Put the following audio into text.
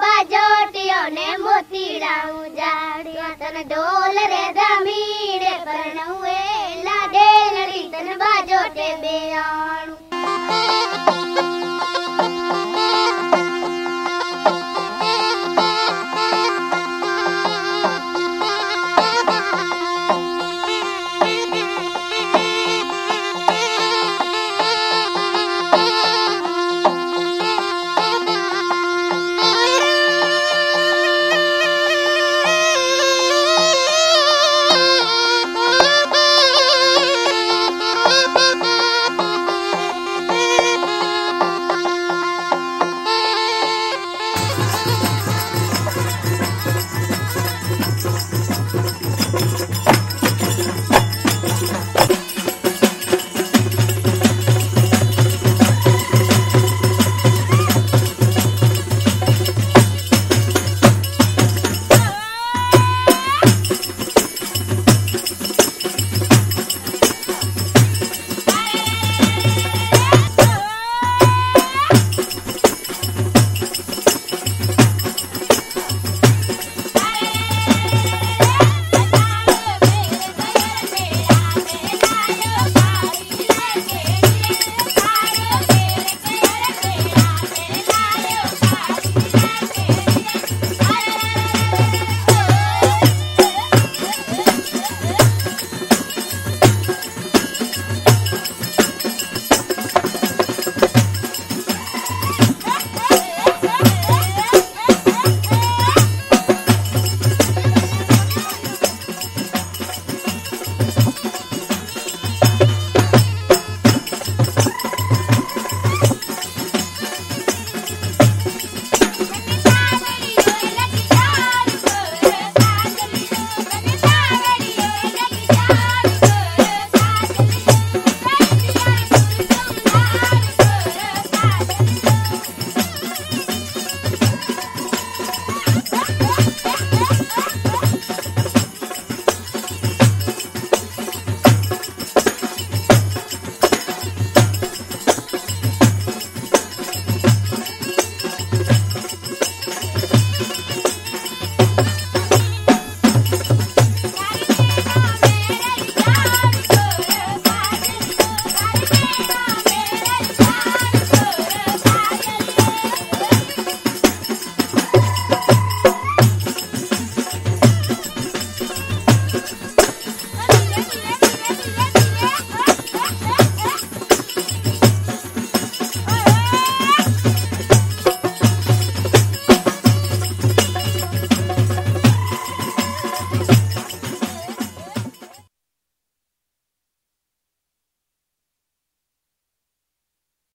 बाजोटे मोती धामीरे बजोट बै